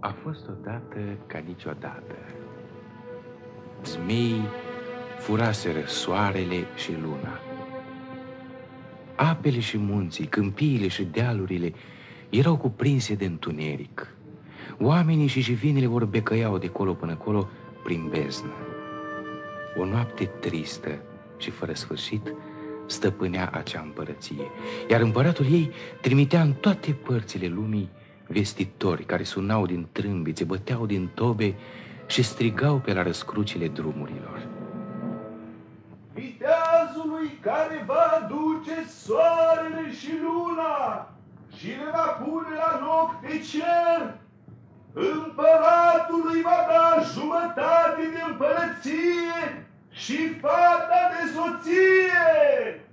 A fost odată ca niciodată. Zmei furaseră soarele și luna. Apele și munții, câmpiile și dealurile erau cuprinse de întuneric. Oamenii și jivinile vor becăiau de colo până colo prin beznă. O noapte tristă și fără sfârșit stăpânea acea împărăție, iar împăratul ei trimitea în toate părțile lumii vestitori care sunau din trâmbițe, băteau din tobe și strigau pe la răscrucile drumurilor. Viteazului care va aduce soarele și luna și le va pune la loc pe cer, împăratului va da jumătate de împărăție și fata de soție.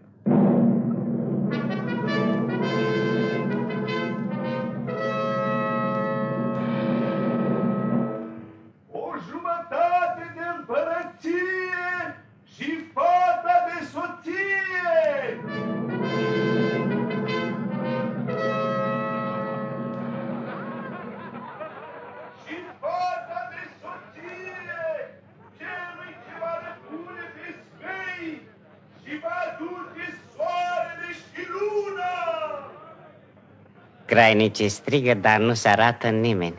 Crainicii strigă, dar nu se arată nimeni.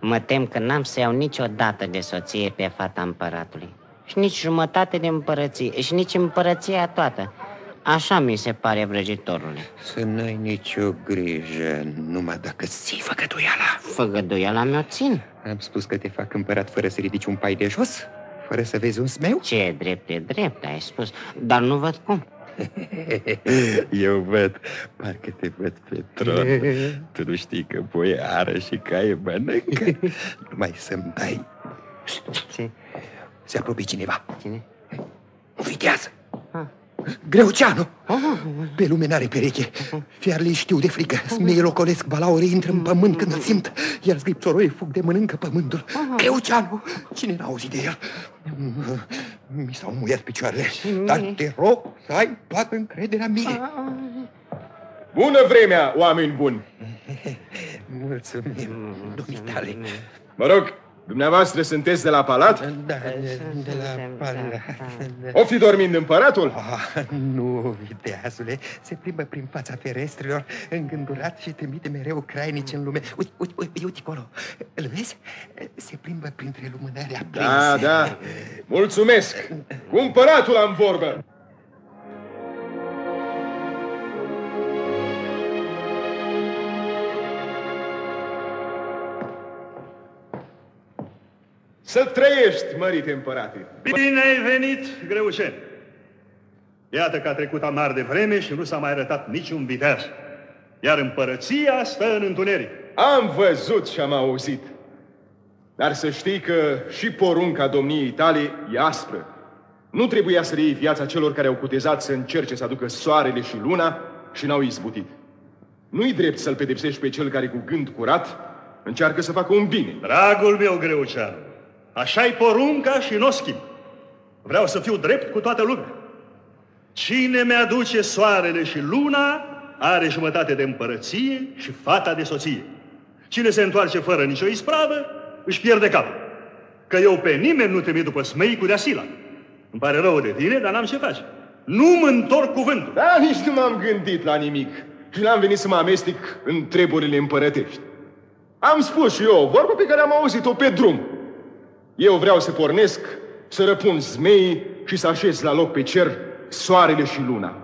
Mă tem că n-am să iau niciodată de soție pe fata împăratului. Și nici jumătate de împărăție, și nici împărăția toată. Așa mi se pare vrăjitorule. Să n-ai nicio grijă, numai dacă ții făgăduiala. Făgăduiala mi-o țin. Am spus că te fac împărat fără să ridici un pai de jos? Fără să vezi un smeu? Ce e drept, e drept, ai spus. Dar nu văd cum. Eu văd, parcă te văd pe tron. Tu nu știi că boiară și caie mănâncă? Numai să-mi dai. Ce? Se apropie cineva. Cine? Un viteaz. Ah. Greuceanu! Pe lume n-are pereche. Fiarele știu de frică. Smeie locolesc, balaure intră în pământ când îl simt, iar zglipțoroie fug de mănâncă pământul. Greuceanu! Cine n-a auzit de el? Mi s-au muiat picioarele, dar te rog să ai toată încrederea mie. Bună vremea, oameni buni! Mulțumim, dumitale. Mă rog, dumneavoastră sunteți de la palat? Da, de la palat. O fi dormind împăratul? Ah, nu, viteazule, se plimbă prin fața ferestrelor, îngândurat și trimite mereu crainici în lume. Uite, uite, uite, uite acolo, îl vezi? Se plimbă printre lumânări aprinse. Da, da, mulțumesc! Cu împăratul am vorbă! Să trăiești, mărite împărate! Bine ai venit, Greucen! Iată că a trecut amar de vreme și nu s-a mai arătat niciun viteaz. Iar împărăția stă în întuneric. Am văzut și am auzit. Dar să știi că și porunca domniei tale e aspră. Nu trebuia să iei viața celor care au cutezat să încerce să aducă soarele și luna și n-au izbutit. Nu-i drept să-l pedepsești pe cel care cu gând curat încearcă să facă un bine. Dragul meu, Greucean, așa-i porunca și nu o schimb. Vreau să fiu drept cu toată lumea. Cine mi-aduce soarele și luna are jumătate de împărăție și fata de soție. Cine se întoarce fără nicio ispravă, își pierde capul. Că eu pe nimeni nu trimit după smăicul de asila. Îmi pare rău de tine, dar n-am ce face. Nu mă întorc cuvântul. Da, nici nu m-am gândit la nimic. Și n-am venit să mă amestec în treburile împărătești. Am spus și eu vorba pe care am auzit-o pe drum. Eu vreau să pornesc, să răpun zmeii și să așez la loc pe cer soarele și luna.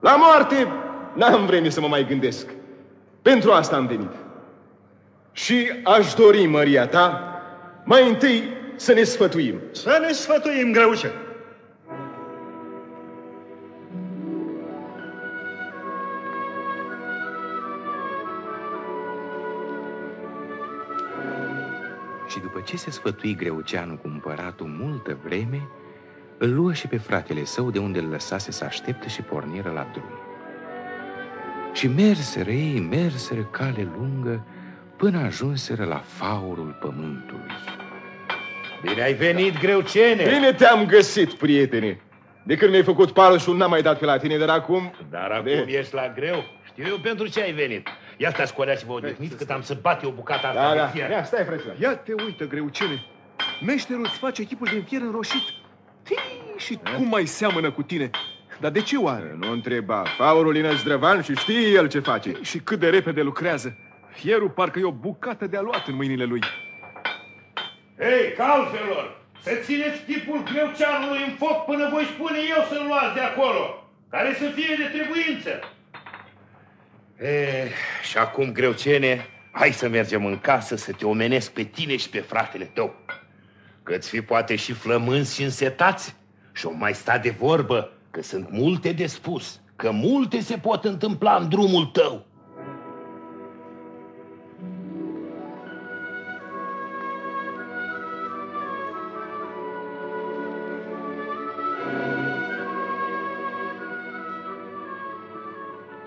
La moarte n-am vreme să mă mai gândesc. Pentru asta am venit. Și aș dori, Maria ta, mai întâi să ne sfătuim. Să ne sfătuim, greuce. După ce se sfătui Greuceanu cu împăratul multă vreme, îl luă și pe fratele său de unde îl lăsase să aștepte și porniră la drum. Și merseră ei, merseră cale lungă, până ajunseră la faurul pământului. Bine ai venit, Greucene! Bine te-am găsit, prietene. De când mi-ai făcut palșul, n-am mai dat pe la tine, dar acum... Dar acum De- ești la greu. Știu eu pentru ce ai venit. Ia stați cu și vă odihniți cât am să bat eu bucata asta Da, de da, fier. ia, stai, frățioare. Ia te uită, greucene. Meșterul îți face chipul din fier înroșit. Tii, și cum mai seamănă cu tine? Dar de ce oare? Nu întreba. Faurul e năzdrăvan și știe el ce face. Și cât de repede lucrează. Fierul parcă e o bucată de aluat în mâinile lui. Hei, calfelor! Să țineți chipul greuceanului în foc până voi spune eu să-l luați de acolo, care să fie de trebuință. E, și acum, greucene, hai să mergem în casă să te omenesc pe tine și pe fratele tău. Că-ți fi poate și flămânzi și însetați și o mai sta de vorbă, că sunt multe de spus, că multe se pot întâmpla în drumul tău.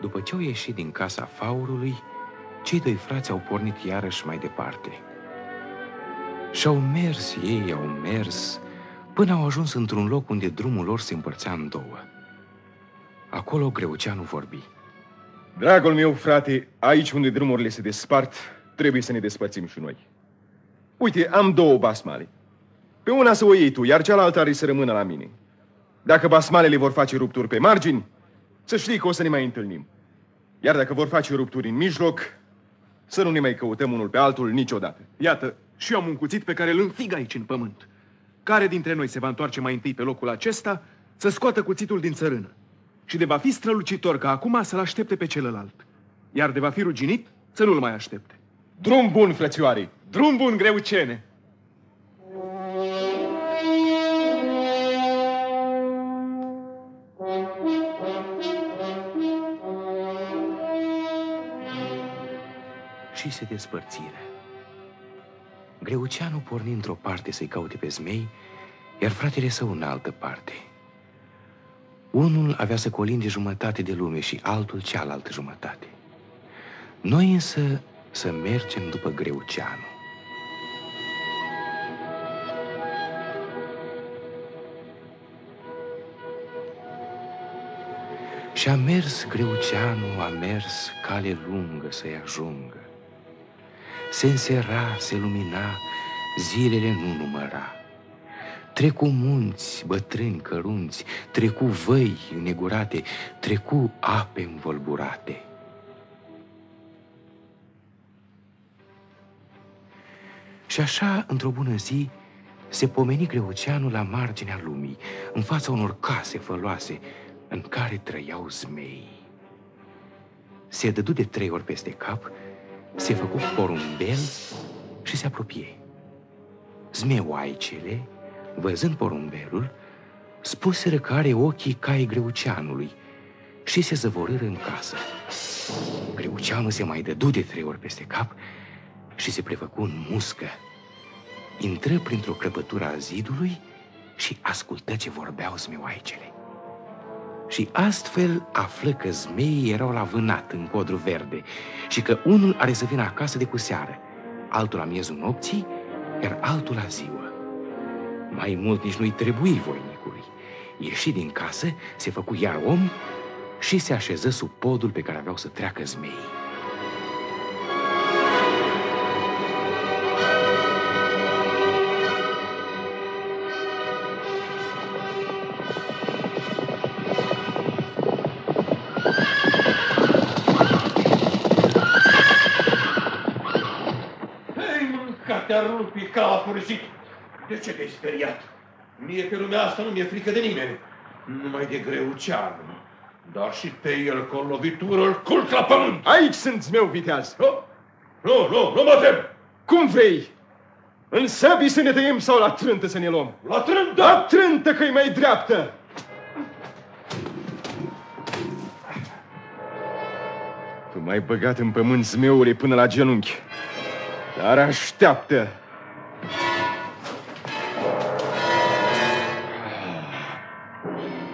După ce au ieșit din casa faurului, cei doi frați au pornit iarăși mai departe. Și-au mers ei, au mers, până au ajuns într-un loc unde drumul lor se împărțea în două. Acolo Greuceanu vorbi. Dragul meu, frate, aici unde drumurile se despart, trebuie să ne despărțim și noi. Uite, am două basmale. Pe una să o iei tu, iar cealaltă are să rămână la mine. Dacă basmalele vor face rupturi pe margini, să știi că o să ne mai întâlnim. Iar dacă vor face rupturi în mijloc, să nu ne mai căutăm unul pe altul niciodată. Iată, și eu am un cuțit pe care îl înfig aici în pământ. Care dintre noi se va întoarce mai întâi pe locul acesta să scoată cuțitul din țărână? Și de va fi strălucitor ca acum să-l aștepte pe celălalt. Iar de va fi ruginit să nu-l mai aștepte. Drum bun, frățioare! Drum bun, greucene! Și se despărțire. Greuceanu porni într-o parte să-i caute pe zmei, iar fratele său în altă parte. Unul avea să colinde jumătate de lume și altul cealaltă jumătate. Noi însă să mergem după Greuceanu. Și a mers Greuceanu, a mers cale lungă să-i ajungă. Se însera, se lumina, zilele nu număra. Trecu munți, bătrâni cărunți, trecu văi negurate, trecu ape învolburate. Și așa, într-o bună zi, se pomeni Greuceanu la marginea lumii, în fața unor case făloase, în care trăiau zmei. Se dădu de trei ori peste cap, se făcu porumbel și se apropie. Zmeoaicele, văzând porumbelul, spuseră că are ochii cai Greuceanului și se zăvorâră în casă. Greuceanu se mai dădu de trei ori peste cap și se prefăcu în muscă. Intră printr-o crăpătură a zidului și ascultă ce vorbeau zmeoaicele. Și astfel află că zmeii erau la vânat în codru verde și că unul are să vină acasă de cu seară, altul la miezul nopții, iar altul la ziua. Mai mult nici nu-i trebuie voinicului. Ieși din casă, se făcu iar om și se așeză sub podul pe care aveau să treacă zmeii. Te-ar rupi capul, zic. De ce te-ai speriat? Mie pe lumea asta nu mi-e frică de nimeni. Numai de greuceanu. Dar și pe el cu o lovitură îl culc la pământ. Aici sunt zmeu viteaz. Nu, nu, nu, nu mă tem. Cum vrei? În săbii să ne tăiem sau la trântă să ne luăm? La trândă! La trântă că-i mai dreaptă! Tu m-ai băgat în pământ zmeule până la genunchi. Dar așteaptă!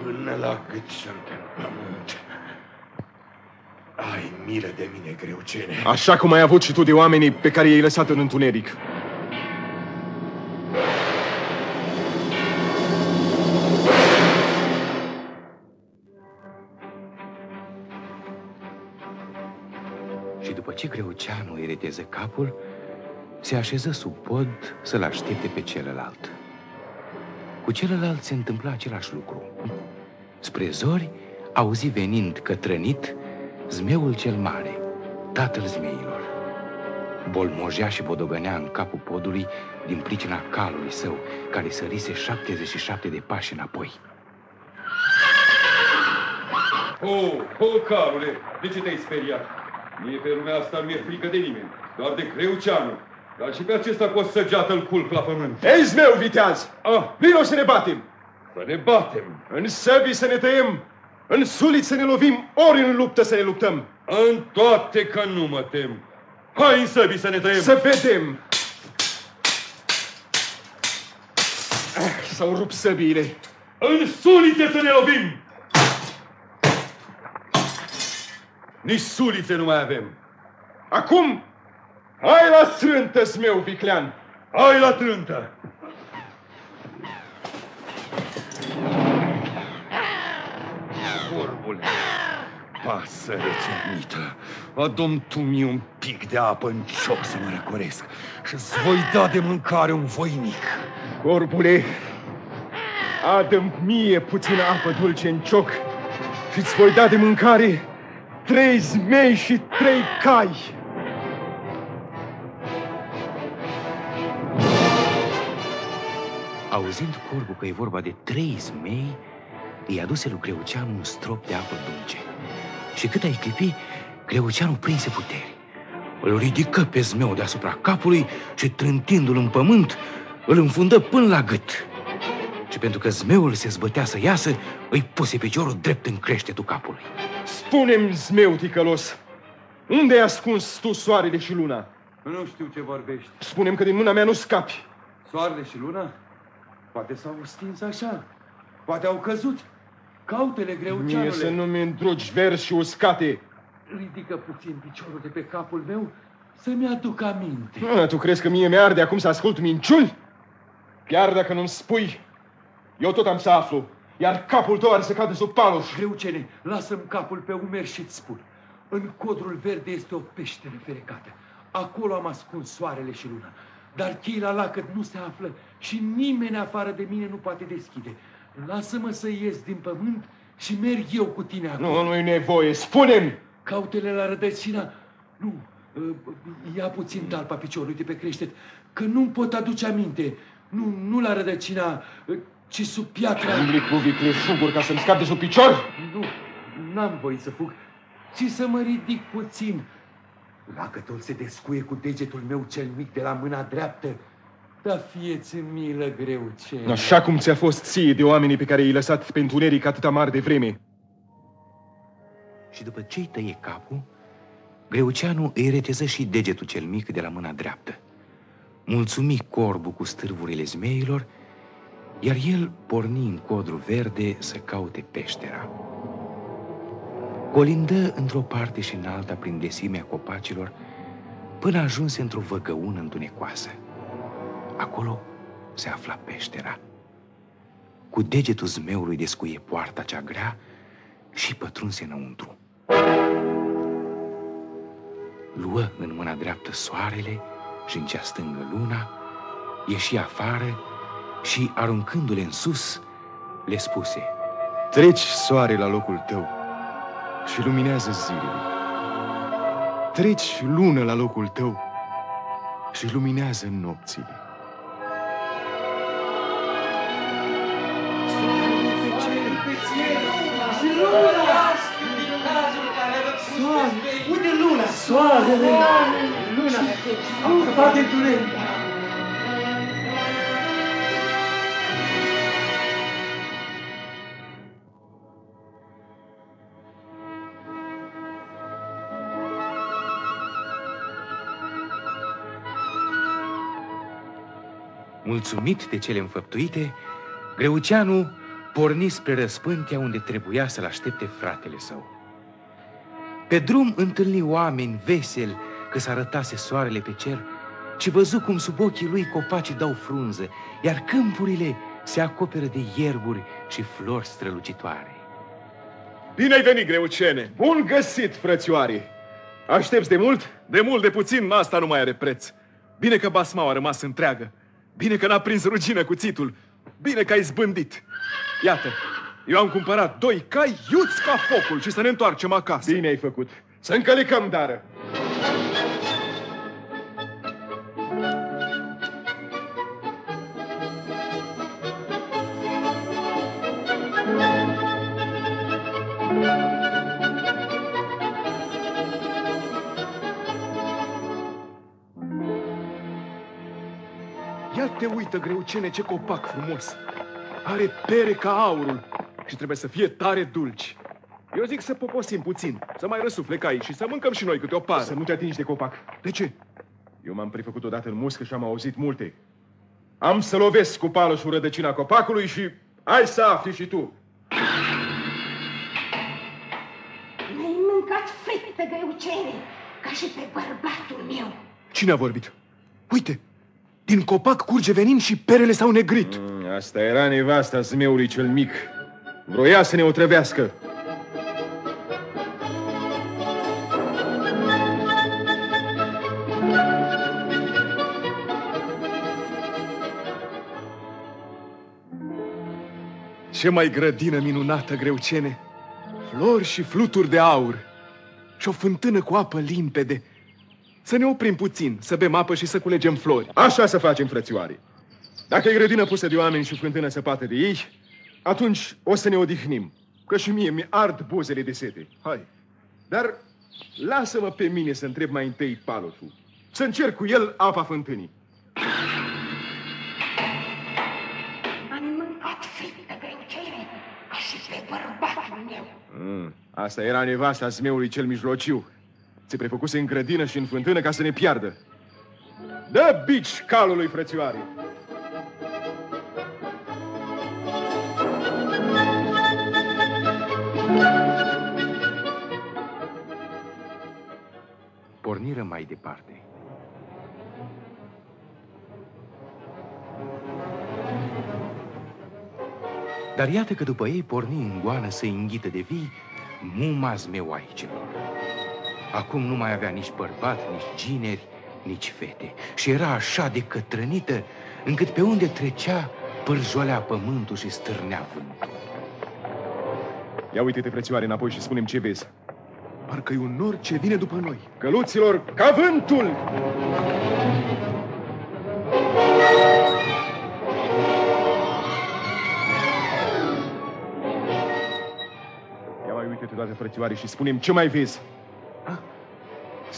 Până la cât sunt în pământ. Ai milă de mine, greucene. Așa cum ai avut și tu de oamenii pe care i-ai lăsat în întuneric. Și după ce Greuceanu îi reteză capul, se așeză sub pod să-l aștepte pe celălalt. Cu celălalt se întâmpla același lucru. Spre zori, auzi venind cătrănit zmeul cel mare, tatăl zmeilor. Bolmojea și bodogănea în capul podului din pricina calului său, care sărise 77 de pași înapoi. Oh, oh, calule, de ce te-ai speriat? Mie pe lumea asta nu mi-e frică de nimeni, doar de Creuceanu. Dar și pe acesta cu o săgeată îl culc la pământ. Ei, zmeu, viteaz! Ah, Vino să ne batem! să ne batem! În săbii să ne tăiem, în suliți să ne lovim, ori în luptă să ne luptăm. În toate că nu mă tem. Hai în săbii să ne tăiem! Să vedem! Ah, S-au rupt săbiile. În sulițe să ne lovim! Nici sulițe nu mai avem. Acum, hai la strântă, zmeu, viclean! Hai la trântă! Corbule, pasăre cernită, adu tu mie un pic de apă în cioc să mă răcoresc și-ți voi da de mâncare un voinic. Corbule, adă mie puțină apă dulce în cioc și îți voi da de mâncare trei zmei și trei cai. Auzind corbul că e vorba de trei zmei, îi aduse lui Greuceanu un strop de apă dulce. Și cât ai clipi, Greuceanu prinse puteri. Îl ridică pe zmeu deasupra capului și, trântindu-l în pământ, îl înfundă până la gât. Și pentru că zmeul se zbătea să iasă, îi puse piciorul drept în creștetul capului. Spune-mi, zmeu ticălos, unde ai ascuns tu soarele și luna? Nu știu ce vorbești. Spune-mi că din mâna mea nu scapi. Soarele și luna? Poate s-au stins așa. Poate au căzut. Cautele, Mie greuceanule. să nu-mi îndrugi verzi și uscate. Ridică puțin piciorul de pe capul meu să-mi aduc aminte. Ah, tu crezi că mie mi-arde acum să ascult minciuni? Chiar dacă nu-mi spui, eu tot am să aflu. Iar capul tău are să cadă sub paloș. Greucene, lasă-mi capul pe umeri și-ți spun. În codrul verde este o peșteră ferecată. Acolo am ascuns soarele și luna. Dar cheii la lacăt nu se află și nimeni afară de mine nu poate deschide. Lasă-mă să ies din pământ și merg eu cu tine acolo. Nu, nu-i nevoie. Spune-mi! Cautele la rădăcina. Nu, uh, ia puțin talpa piciorului de pe creștet, că nu-mi pot aduce aminte. Nu, nu la rădăcina, uh, ci sub piatra. Umbli cu vicleșuguri ca să-mi scap de sub picior? Nu, n-am voie să fug, ci să mă ridic puțin. Lacătul se descuie cu degetul meu cel mic de la mâna dreaptă. Da fieți milă greu ce. Așa cum ți-a fost ție de oamenii pe care i-ai lăsat pe întuneric atâta mare de vreme. Și după ce îi tăie capul, Greuceanu îi reteză și degetul cel mic de la mâna dreaptă. Mulțumi corbul cu stârvurile zmeilor, iar el porni în codru verde să caute peștera. Colindă într-o parte și în alta prin desimea copacilor, până ajunse într-o văgăună întunecoasă. Acolo se afla peștera. Cu degetul zmeului descuie poarta cea grea și pătrunse înăuntru. Luă în mâna dreaptă soarele și în cea stângă luna, ieși afară și, aruncându-le în sus, le spuse Treci soare la locul tău și luminează zilele. Treci lună la locul tău și luminează nopțile. Uite luna! Soarele! Luna! Am scăpat de întuneric! Mulțumit de cele înfăptuite, Greuceanu porni spre răspântea unde trebuia să-l aștepte fratele său. Pe drum întâlni oameni veseli că s-arătase soarele pe cer și văzu cum sub ochii lui copacii dau frunză, iar câmpurile se acoperă de ierburi și flori strălucitoare. Bine ai venit, Greucene! Bun găsit, frățioare! Aștepți de mult? De mult, de puțin, asta nu mai are preț. Bine că basmaua a rămas întreagă. Bine că n-a prins rugină cuțitul. Bine că ai zbândit. Iată, eu am cumpărat doi cai iuți ca focul și să ne întoarcem acasă. Bine ai făcut. Să încălicăm dară. Ia te uită, greucene, ce copac frumos. Are pere ca aurul și trebuie să fie tare dulci. Eu zic să poposim puțin, să mai răsufle caii și să mâncăm și noi câte o pară. Să nu te atingi de copac. De ce? Eu m-am prefăcut odată în muscă și am auzit multe. Am să lovesc cu paloșul rădăcina copacului și ai să afli și tu. Mi-ai mâncat frică, greucere, ca și pe bărbatul meu. Cine a vorbit? Uite, din copac curge venin și perele s-au negrit. Mm, asta era nevasta zmeului cel mic. Vroia să ne otrăvească. Ce mai grădină minunată, greucene! Flori și fluturi de aur și o fântână cu apă limpede. Să ne oprim puțin, să bem apă și să culegem flori. Așa să facem, frățioare. Dacă e grădină pusă de oameni și fântână săpată de ei, atunci o să ne odihnim. Că și mie mi ard buzele de sete. Hai. Dar lasă-mă pe mine să întreb mai întâi paloșul. Să încerc cu el apa fântânii. Am mâncat frică, greucere, ca și pe bărbatul meu. Mm, asta era nevasta zmeului cel mijlociu. Se prefăcuse în grădină și în fântână ca să ne piardă. Dă bici calului, frățioare! Porniră mai departe. Dar iată că după ei porni în goană să înghită de vii muma zmeoaicelor. Acum nu mai avea nici bărbat, nici gineri, nici fete. Și era așa de cătrănită, încât pe unde trecea, pârjolea pământul și stârnea vântul. Ia uite-te, frățioare, înapoi și spunem ce vezi. Parcă e un nor ce vine după noi. Căluților, ca vântul! Ia mai uite-te toate, frățioare, și spunem ce mai vezi.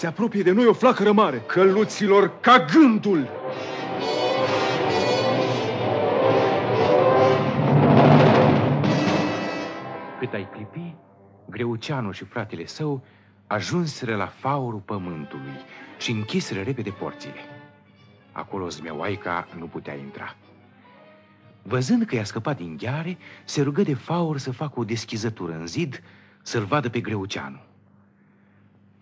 Se apropie de noi o flacără mare. Căluților, ca gândul! Cât ai clipi, Greuceanu și fratele său ajunseră la faurul pământului și închiseră repede porțile. Acolo zmeoaica nu putea intra. Văzând că i-a scăpat din gheare, se rugă de faur să facă o deschizătură în zid, să-l vadă pe Greuceanu.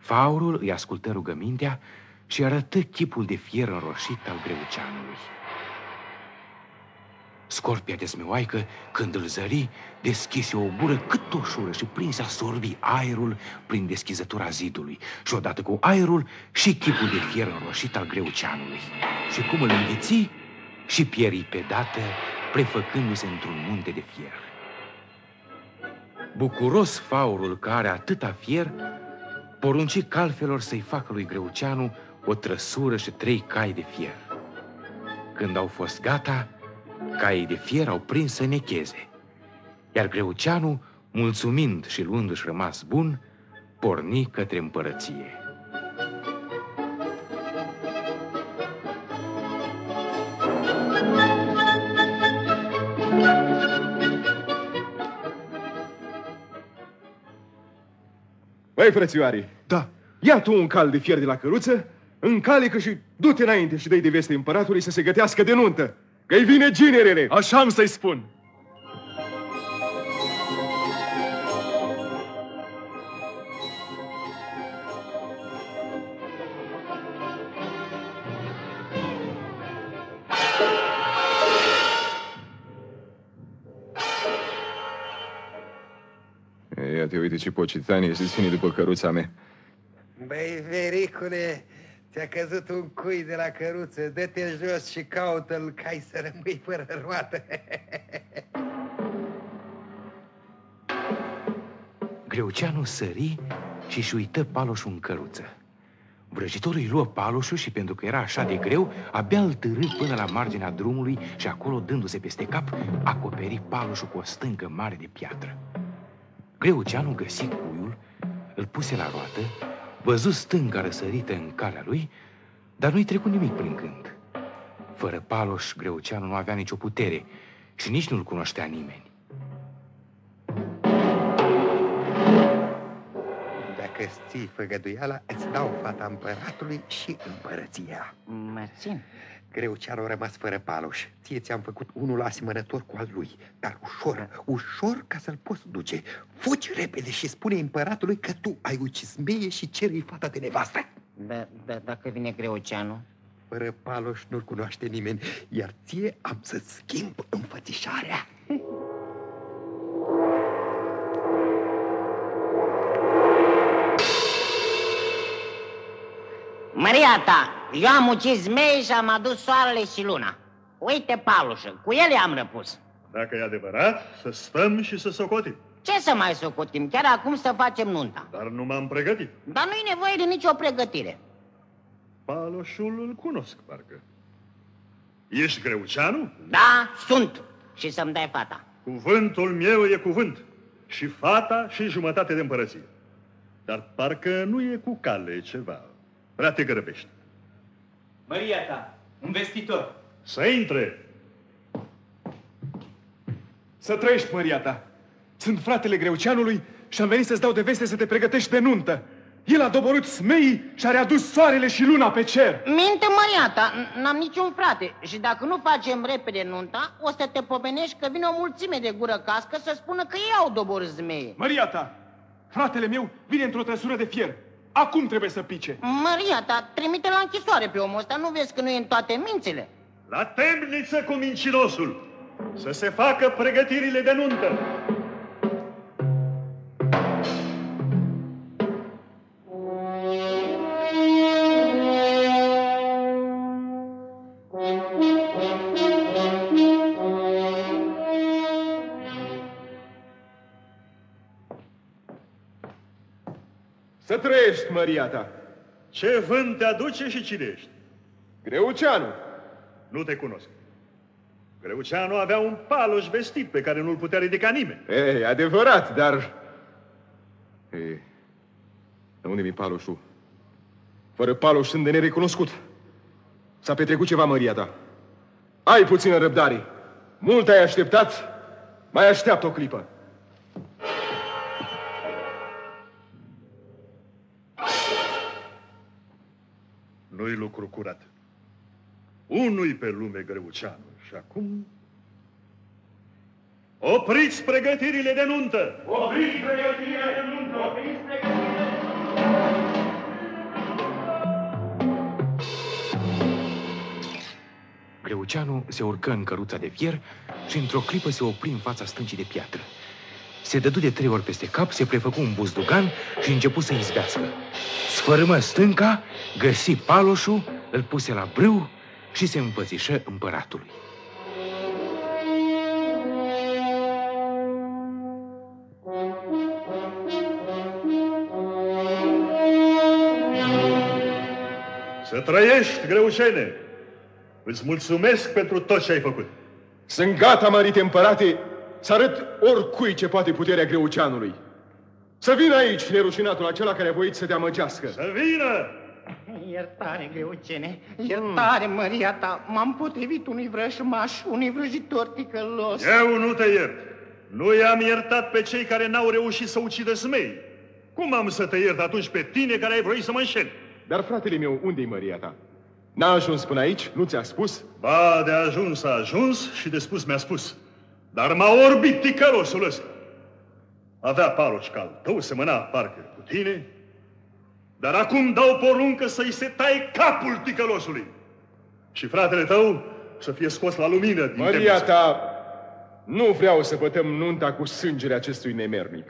Faurul îi ascultă rugămintea și arătă chipul de fier înroșit al Greuceanului. Scorpia de zmeoaică, când îl zări, deschise o gură cât ușură și prinse a sorbi aerul prin deschizătura zidului și odată cu aerul și chipul de fier înroșit al greuceanului. Și cum îl înghiți și pieri pe dată, prefăcându-se într-un munte de fier. Bucuros faurul care are atâta fier, porunci calfelor să-i facă lui Greuceanu o trăsură și trei cai de fier. Când au fost gata, caii de fier au prins să necheze, iar Greuceanu, mulțumind și luându-și rămas bun, porni către împărăție. Băi, frățioare, Da, ia tu un cal de fier de la căruță, încalecă și du-te înainte și dă-i de veste împăratului să se gătească de nuntă, că-i vine ginerele. așa am să-i spun. Ia te uite ce pocitanie se ține după căruța mea. Băi, vericule, ți-a căzut un cui de la căruță. Dă-te jos și caută-l ca să rămâi fără roată. Greuceanu sări și își uită paloșul în căruță. Vrăjitorul îi luă paloșul și pentru că era așa de greu, abia îl târâ până la marginea drumului și acolo, dându-se peste cap, acoperi paloșul cu o stâncă mare de piatră. Greuceanu găsi cuiul, îl puse la roată, văzu stânca răsărită în calea lui, dar nu-i trecut nimic prin gând. Fără paloș, Greuceanu nu avea nicio putere și nici nu-l cunoștea nimeni. Dacă îți ții făgăduiala, îți dau fata împăratului și împărăția. Mă țin. Greuceanu a rămas fără paloș. Ție ți-am făcut unul asemănător cu al lui, dar ușor, ușor ca să-l poți duce. Fugi repede și spune împăratului că tu ai ucis meie și ceri fata de nevastă. Da, da, dacă vine Greuceanu? Fără paloș nu-l cunoaște nimeni, iar ție am să-ți schimb înfățișarea. Maria ta, eu am ucis mei și am adus soarele și luna. Uite palușă, cu ele am răpus. Dacă e adevărat, să stăm și să socotim. Ce să mai socotim? Chiar acum să facem nunta. Dar nu m-am pregătit. Dar nu-i nevoie de nicio pregătire. Paloșul îl cunosc, parcă. Ești greuceanu? Da, sunt. Și să-mi dai fata. Cuvântul meu e cuvânt. Și fata și jumătate de împărăție. Dar parcă nu e cu cale ceva. Prea te grăbești. Maria ta, un vestitor. Să intre! Să trăiești, Maria ta. Sunt fratele Greuceanului și am venit să-ți dau de veste să te pregătești de nuntă. El a doborât smeii și a readus soarele și luna pe cer. Minte, Maria ta, n-am niciun frate. Și dacă nu facem repede nunta, o să te pomenești că vine o mulțime de gură cască să spună că ei au doborât zmeie. Maria ta, fratele meu vine într-o trăsură de fier. Acum trebuie să pice. Maria ta, trimite la închisoare pe omul ăsta, nu vezi că nu e în toate mințile? La temniță cu mincinosul! Să se facă pregătirile de nuntă! Trăiești, Maria ta. Ce vânt te aduce și cine ești? Greuceanu. Nu te cunosc. Greuceanu avea un paloș vestit pe care nu-l putea ridica nimeni. E, adevărat, dar... Ei, unde mi paloșul? Fără paloș sunt de nerecunoscut. S-a petrecut ceva, Maria ta. Ai puțină răbdare. Mult ai așteptat, mai așteaptă o clipă. Nu-i lucru curat. Unui pe lume Greuceanu. Și acum... Opriți pregătirile de nuntă! Opriți pregătirile de nuntă! Opriți pregătirile de Greuceanu se urcă în căruța de fier și într-o clipă se opri în fața stâncii de piatră. Se dădu de trei ori peste cap, se prefăcu un buzdugan și începu să izbească. Sfărâmă stânca, găsi paloșul, îl puse la brâu și se împățișă împăratului. Să trăiești, greucene! Îți mulțumesc pentru tot ce ai făcut. Sunt gata, mărite împărate, să arăt oricui ce poate puterea Greuceanului. Să vină aici nerușinatul acela care a voit să te amăgească. Să vină! Iertare, Greucene, iertare, Maria ta. M-am potrivit unui vrășmaș, unui vrăjitor ticălos. Eu nu te iert. Nu i-am iertat pe cei care n-au reușit să ucidă smei. Cum am să te iert atunci pe tine care ai vrut să mă înșeli? Dar, fratele meu, unde-i Maria ta? N-a ajuns până aici? Nu ți-a spus? Ba, de ajuns a ajuns și de spus mi-a spus. Dar m-a orbit ticălosul ăsta. Avea paloș cal tău, semăna parcă cu tine, dar acum dau poruncă să-i se tai capul ticălosului. Și fratele tău să fie scos la lumină din Maria temniță. ta, nu vreau să bătăm nunta cu sângele acestui nemernic.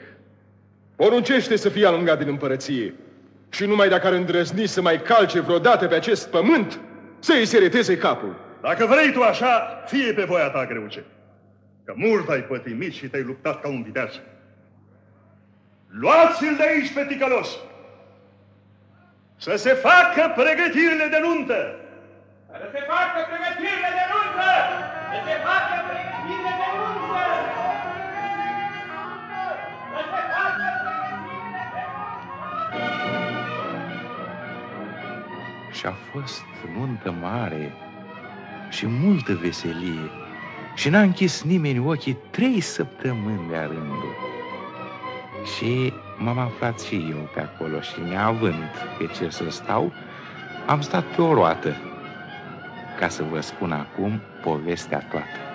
Poruncește să fie alungat din împărăție. Și numai dacă ar îndrăzni să mai calce vreodată pe acest pământ, să-i se reteze capul. Dacă vrei tu așa, fie pe voia ta, greuce. Că mult ai pătimit și te-ai luptat ca un viteaz. Luați-l de aici pe ticălos! Să se facă pregătirile de nuntă! Să se facă pregătirile de nuntă! Să se facă pregătirile de nuntă! Să se facă pregătirile de Și a fost nuntă mare și multă veselie și n-a închis nimeni ochii trei săptămâni de rândul. Și m-am aflat și eu pe acolo și neavând pe ce să stau, am stat pe o roată ca să vă spun acum povestea toată.